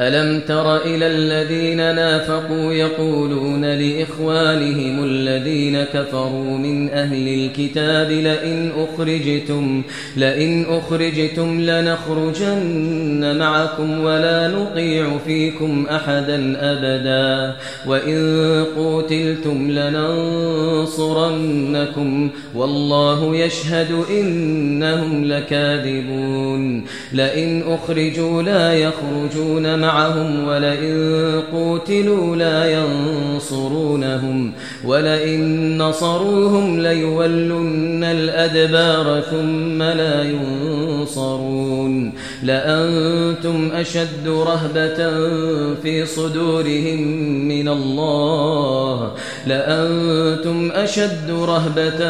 ألم تر إلى الذين نافقوا يقولون لإخوانهم الذين كفروا من أهل الكتاب لئن أخرجتم, لئن أخرجتم لنخرجن معكم ولا نطيع فيكم أحدا أبدا وإن قوتلتم لننصرنكم والله يشهد إنهم لكاذبون لئن أخرجوا لا يخرجون مَعَهُمْ وَلَئِن قُوتِلُوا لَا يَنصُرُونَهُمْ وَلَئِن نَّصَرُوهُمْ لَيُوَلُّنَّ الْأَدْبَارَ ثُمَّ لَا يُنصَرُونَ لَأَنتُمْ أَشَدُّ رَهْبَةً فِي صُدُورِهِم مِّنَ اللَّهِ لَأَنتُمْ أَشَدُّ رَهْبَةً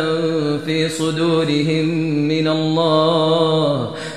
فِي صُدُورِهِم مِّنَ اللَّهِ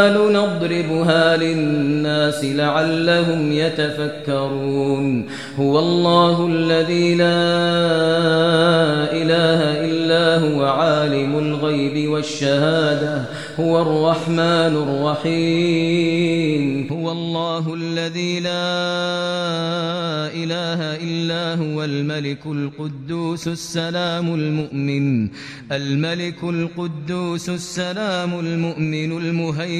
الجبال نضربها للناس لعلهم يتفكرون. هو الله الذي لا إله إلا هو عالم الغيب والشهادة. هو الرحمن الرحيم. هو الله الذي لا إله إلا هو الملك القدوس السلام المؤمن. الملك القدوس السلام المؤمن المهيمن.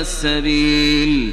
السبيل